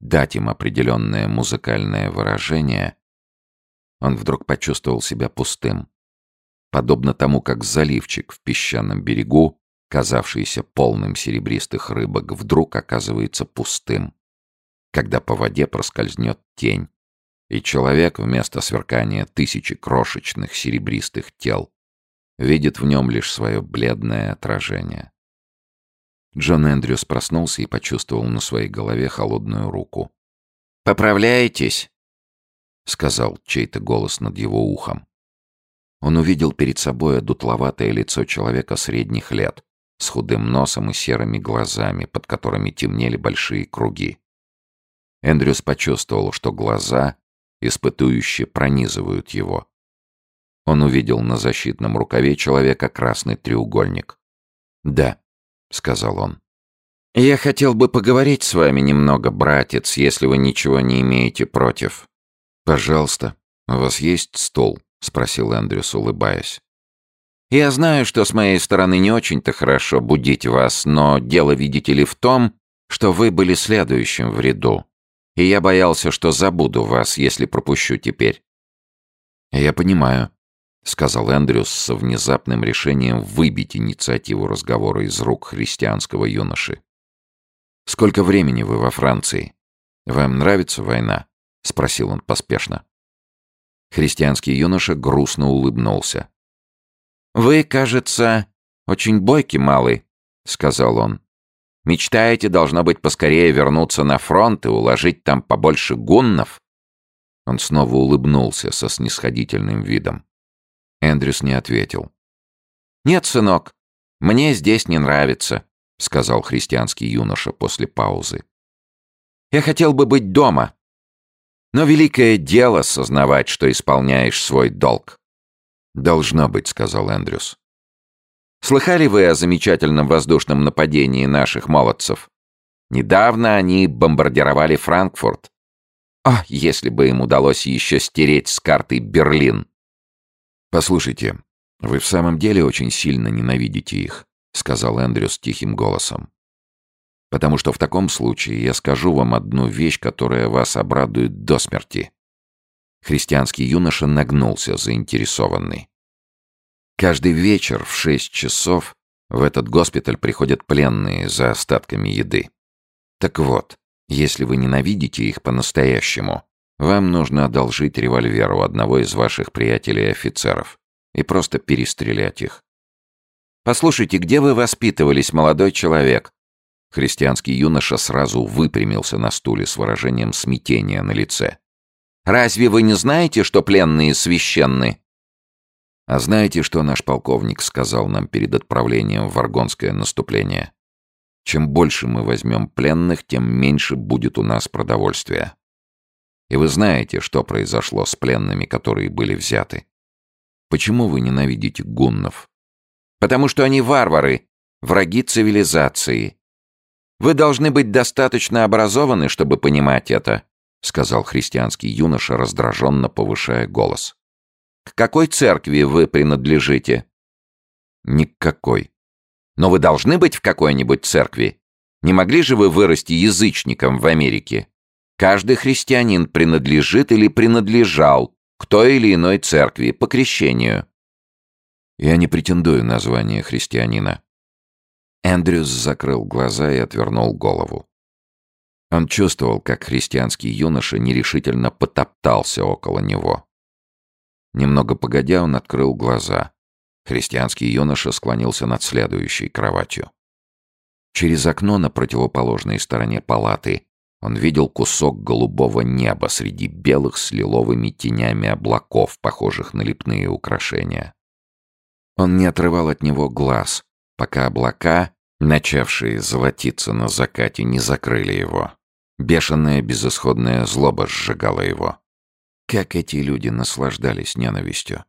дать им определенное музыкальное выражение, он вдруг почувствовал себя пустым. Подобно тому, как заливчик в песчаном берегу, казавшийся полным серебристых рыбок, вдруг оказывается пустым, когда по воде проскользнет тень, и человек вместо сверкания тысячи крошечных серебристых тел видит в нем лишь свое бледное отражение. Джон Эндрюс проснулся и почувствовал на своей голове холодную руку. «Поправляетесь?» — сказал чей-то голос над его ухом. Он увидел перед собой одутловатое лицо человека средних лет, с худым носом и серыми глазами, под которыми темнели большие круги. Эндрюс почувствовал, что глаза испытующе пронизывают его. Он увидел на защитном рукаве человека красный треугольник. «Да», — сказал он. «Я хотел бы поговорить с вами немного, братец, если вы ничего не имеете против». «Пожалуйста. У вас есть стол?» — спросил Эндрюс, улыбаясь. «Я знаю, что с моей стороны не очень-то хорошо будить вас, но дело, видите ли, в том, что вы были следующим в ряду и я боялся, что забуду вас, если пропущу теперь». «Я понимаю», — сказал Эндрюс со внезапным решением выбить инициативу разговора из рук христианского юноши. «Сколько времени вы во Франции? Вам нравится война?» — спросил он поспешно. Христианский юноша грустно улыбнулся. «Вы, кажется, очень бойкий малый», — сказал он. Мечтаете, должно быть, поскорее вернуться на фронт и уложить там побольше гуннов?» Он снова улыбнулся со снисходительным видом. Эндрюс не ответил. «Нет, сынок, мне здесь не нравится», — сказал христианский юноша после паузы. «Я хотел бы быть дома, но великое дело сознавать, что исполняешь свой долг». «Должно быть», — сказал Эндрюс. Слыхали вы о замечательном воздушном нападении наших молодцев? Недавно они бомбардировали Франкфурт. А, если бы им удалось еще стереть с карты Берлин. Послушайте, вы в самом деле очень сильно ненавидите их, сказал Эндрюс тихим голосом. Потому что в таком случае я скажу вам одну вещь, которая вас обрадует до смерти. Христианский юноша нагнулся, заинтересованный. Каждый вечер в шесть часов в этот госпиталь приходят пленные за остатками еды. Так вот, если вы ненавидите их по-настоящему, вам нужно одолжить револьвер у одного из ваших приятелей-офицеров и просто перестрелять их. «Послушайте, где вы воспитывались, молодой человек?» Христианский юноша сразу выпрямился на стуле с выражением смятения на лице. «Разве вы не знаете, что пленные священны?» А знаете, что наш полковник сказал нам перед отправлением в Аргонское наступление? Чем больше мы возьмем пленных, тем меньше будет у нас продовольствия. И вы знаете, что произошло с пленными, которые были взяты. Почему вы ненавидите гуннов? Потому что они варвары, враги цивилизации. Вы должны быть достаточно образованы, чтобы понимать это, сказал христианский юноша, раздраженно повышая голос. К какой церкви вы принадлежите? Никакой. Но вы должны быть в какой-нибудь церкви. Не могли же вы вырасти язычником в Америке? Каждый христианин принадлежит или принадлежал к той или иной церкви по крещению. Я не претендую на звание христианина. Эндрюс закрыл глаза и отвернул голову. Он чувствовал, как христианский юноша нерешительно потоптался около него. Немного погодя, он открыл глаза. Христианский юноша склонился над следующей кроватью. Через окно на противоположной стороне палаты он видел кусок голубого неба среди белых с лиловыми тенями облаков, похожих на лепные украшения. Он не отрывал от него глаз, пока облака начавшие золотиться на закате, не закрыли его. Бешеная безысходная злоба сжигала его. Как эти люди наслаждались ненавистью.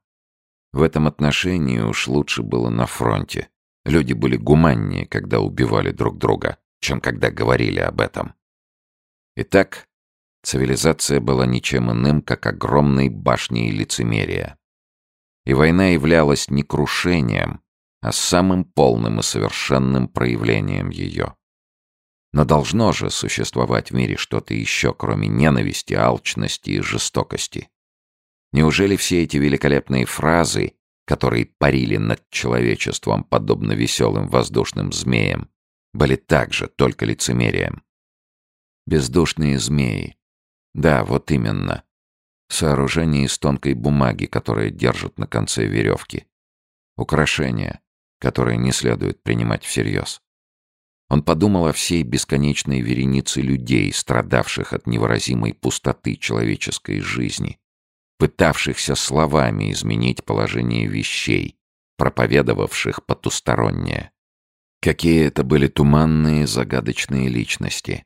В этом отношении уж лучше было на фронте. Люди были гуманнее, когда убивали друг друга, чем когда говорили об этом. Итак, цивилизация была ничем иным, как огромной башней лицемерия. И война являлась не крушением, а самым полным и совершенным проявлением ее. Но должно же существовать в мире что-то еще, кроме ненависти, алчности и жестокости. Неужели все эти великолепные фразы, которые парили над человечеством, подобно веселым воздушным змеям, были также только лицемерием? Бездушные змеи. Да, вот именно. Сооружение из тонкой бумаги, которое держат на конце веревки. Украшение, которое не следует принимать всерьез. Он подумал о всей бесконечной веренице людей, страдавших от невыразимой пустоты человеческой жизни, пытавшихся словами изменить положение вещей, проповедовавших потустороннее. Какие это были туманные, загадочные личности.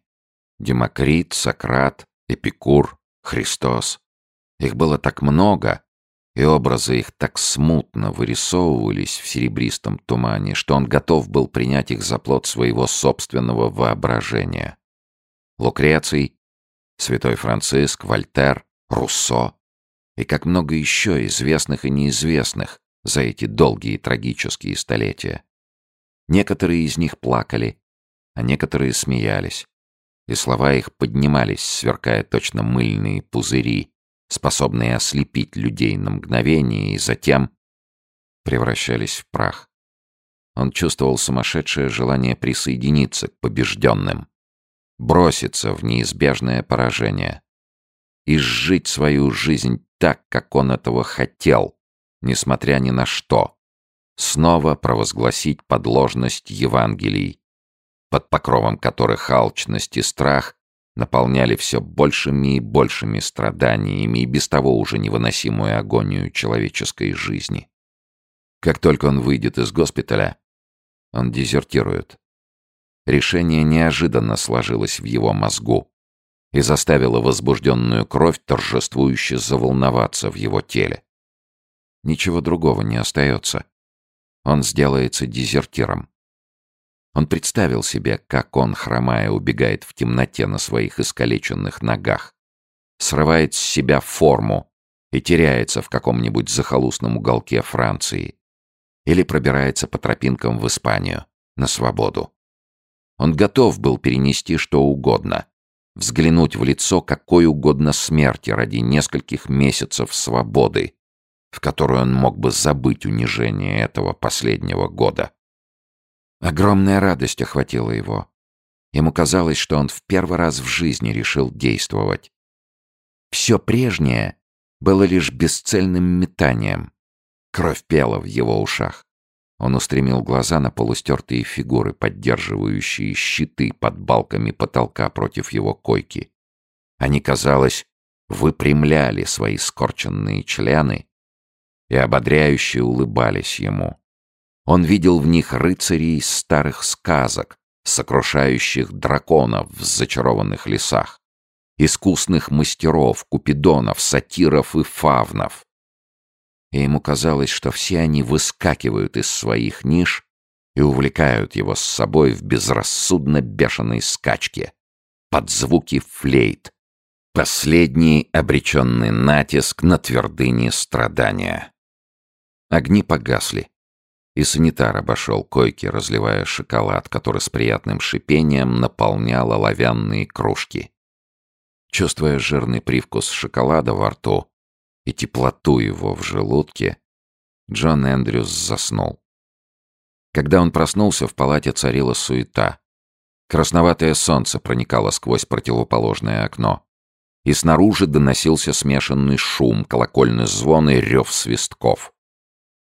Демокрит, Сократ, Эпикур, Христос. Их было так много, и образы их так смутно вырисовывались в серебристом тумане, что он готов был принять их за плод своего собственного воображения. Лукреций, Святой Франциск, Вольтер, Руссо и как много еще известных и неизвестных за эти долгие трагические столетия. Некоторые из них плакали, а некоторые смеялись, и слова их поднимались, сверкая точно мыльные пузыри, способные ослепить людей на мгновение и затем превращались в прах. Он чувствовал сумасшедшее желание присоединиться к побежденным, броситься в неизбежное поражение и сжить свою жизнь так, как он этого хотел, несмотря ни на что, снова провозгласить подложность Евангелий, под покровом которых алчность и страх наполняли все большими и большими страданиями и без того уже невыносимую агонию человеческой жизни. Как только он выйдет из госпиталя, он дезертирует. Решение неожиданно сложилось в его мозгу и заставило возбужденную кровь торжествующе заволноваться в его теле. Ничего другого не остается. Он сделается дезертиром. Он представил себе, как он, хромая, убегает в темноте на своих искалеченных ногах, срывает с себя форму и теряется в каком-нибудь захолустном уголке Франции или пробирается по тропинкам в Испанию, на свободу. Он готов был перенести что угодно, взглянуть в лицо какой угодно смерти ради нескольких месяцев свободы, в которую он мог бы забыть унижение этого последнего года. Огромная радость охватила его. Ему казалось, что он в первый раз в жизни решил действовать. Все прежнее было лишь бесцельным метанием. Кровь пела в его ушах. Он устремил глаза на полустертые фигуры, поддерживающие щиты под балками потолка против его койки. Они, казалось, выпрямляли свои скорченные члены и ободряюще улыбались ему. Он видел в них рыцарей старых сказок, сокрушающих драконов в зачарованных лесах, искусных мастеров, купидонов, сатиров и фавнов. И ему казалось, что все они выскакивают из своих ниш и увлекают его с собой в безрассудно бешеной скачке под звуки флейт, последний обреченный натиск на твердыни страдания. Огни погасли и санитар обошел койки, разливая шоколад, который с приятным шипением наполнял оловянные кружки. Чувствуя жирный привкус шоколада во рту и теплоту его в желудке, Джон Эндрюс заснул. Когда он проснулся, в палате царила суета. Красноватое солнце проникало сквозь противоположное окно. И снаружи доносился смешанный шум, колокольный звон и рев свистков.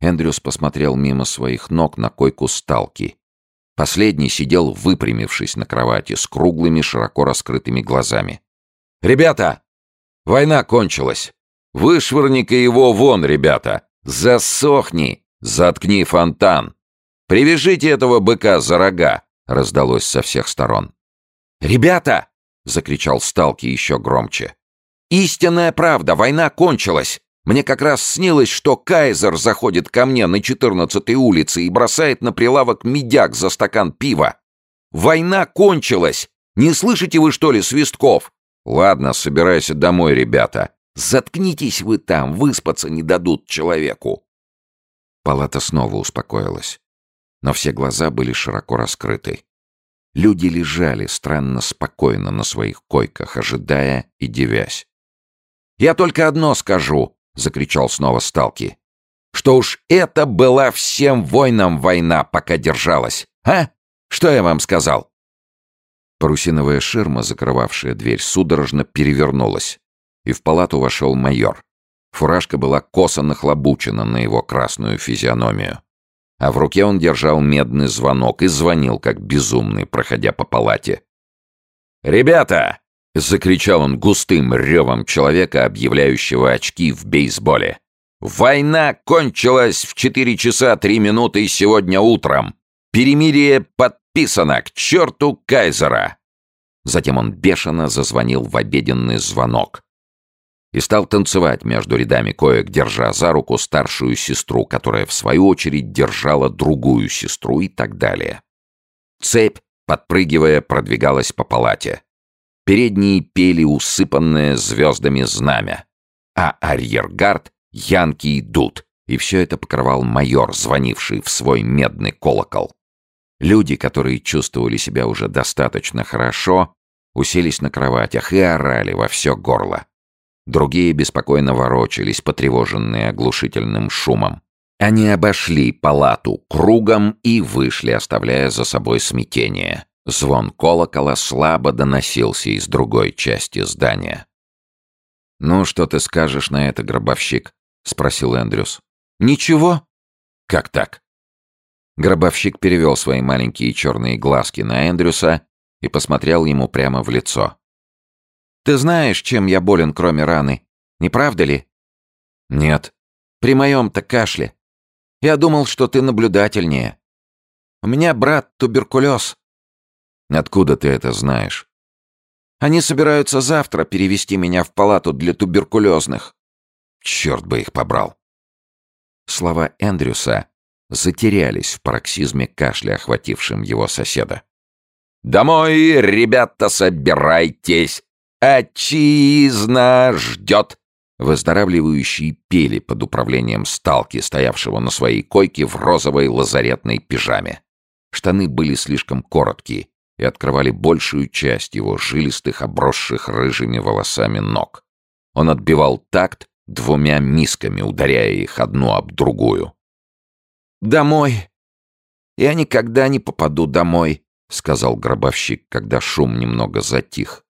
Эндрюс посмотрел мимо своих ног на койку сталки. Последний сидел, выпрямившись на кровати, с круглыми, широко раскрытыми глазами. «Ребята! Война кончилась! Вышвырни-ка его вон, ребята! Засохни! Заткни фонтан! Привяжите этого быка за рога! раздалось со всех сторон. «Ребята!» — закричал Сталки еще громче. «Истинная правда! Война кончилась! Мне как раз снилось, что Кайзер заходит ко мне на 14-й улице и бросает на прилавок медяк за стакан пива. Война кончилась! Не слышите вы, что ли, свистков? Ладно, собирайся домой, ребята. Заткнитесь вы там, выспаться не дадут человеку. Палата снова успокоилась. Но все глаза были широко раскрыты. Люди лежали странно спокойно на своих койках, ожидая и девясь. «Я только одно скажу», — закричал снова Сталки. «Что уж это была всем войнам война, пока держалась, а? Что я вам сказал?» Парусиновая ширма, закрывавшая дверь, судорожно перевернулась, и в палату вошел майор. Фуражка была косо нахлобучена на его красную физиономию. А в руке он держал медный звонок и звонил, как безумный, проходя по палате. «Ребята!» — закричал он густым ревом человека, объявляющего очки в бейсболе. «Война кончилась в 4 часа 3 минуты сегодня утром. Перемирие под Писано к черту Кайзера!» Затем он бешено зазвонил в обеденный звонок и стал танцевать между рядами коек, держа за руку старшую сестру, которая, в свою очередь, держала другую сестру и так далее. Цепь, подпрыгивая, продвигалась по палате. Передние пели усыпанное звездами знамя, а арьергард — янки идут, и все это покрывал майор, звонивший в свой медный колокол. Люди, которые чувствовали себя уже достаточно хорошо, уселись на кроватях и орали во все горло. Другие беспокойно ворочались, потревоженные оглушительным шумом. Они обошли палату кругом и вышли, оставляя за собой смятение. Звон колокола слабо доносился из другой части здания. «Ну, что ты скажешь на это, гробовщик?» — спросил Эндрюс. «Ничего». «Как так?» Гробовщик перевел свои маленькие черные глазки на Эндрюса и посмотрел ему прямо в лицо. «Ты знаешь, чем я болен, кроме раны, не правда ли?» «Нет». «При моем-то кашле. Я думал, что ты наблюдательнее. У меня брат туберкулез». «Откуда ты это знаешь?» «Они собираются завтра перевести меня в палату для туберкулезных». «Черт бы их побрал». Слова Эндрюса затерялись в пароксизме кашля, охватившем его соседа. «Домой, ребята, собирайтесь! Отчизна ждет!» Выздоравливающие пели под управлением сталки, стоявшего на своей койке в розовой лазаретной пижаме. Штаны были слишком короткие и открывали большую часть его жилистых, обросших рыжими волосами ног. Он отбивал такт двумя мисками, ударяя их одну об другую. «Домой! Я никогда не попаду домой», — сказал гробовщик, когда шум немного затих.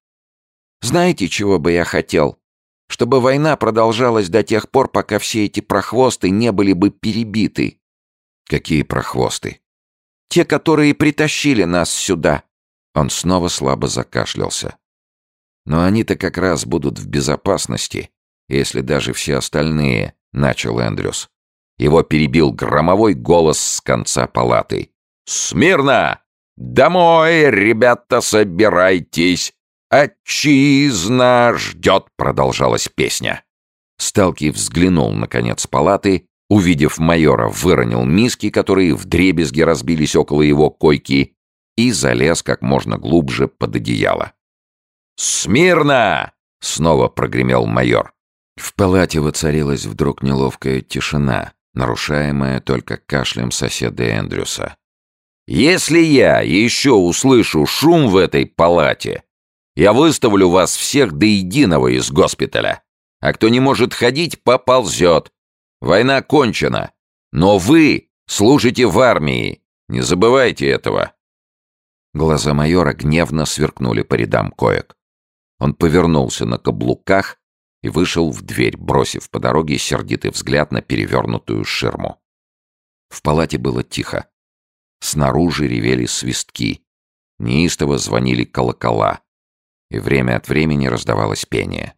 «Знаете, чего бы я хотел? Чтобы война продолжалась до тех пор, пока все эти прохвосты не были бы перебиты». «Какие прохвосты?» «Те, которые притащили нас сюда». Он снова слабо закашлялся. «Но они-то как раз будут в безопасности, если даже все остальные», — начал Эндрюс. Его перебил громовой голос с конца палаты. «Смирно! Домой, ребята, собирайтесь! Отчизна ждет!» — продолжалась песня. Сталки взглянул, наконец, палаты, увидев майора, выронил миски, которые вдребезги разбились около его койки, и залез как можно глубже под одеяло. «Смирно!» — снова прогремел майор. В палате воцарилась вдруг неловкая тишина, нарушаемая только кашлем соседа Эндрюса. «Если я еще услышу шум в этой палате, я выставлю вас всех до единого из госпиталя. А кто не может ходить, поползет. Война кончена. Но вы служите в армии. Не забывайте этого». Глаза майора гневно сверкнули по рядам коек. Он повернулся на каблуках и вышел в дверь, бросив по дороге сердитый взгляд на перевернутую ширму. В палате было тихо. Снаружи ревели свистки. Неистово звонили колокола. И время от времени раздавалось пение.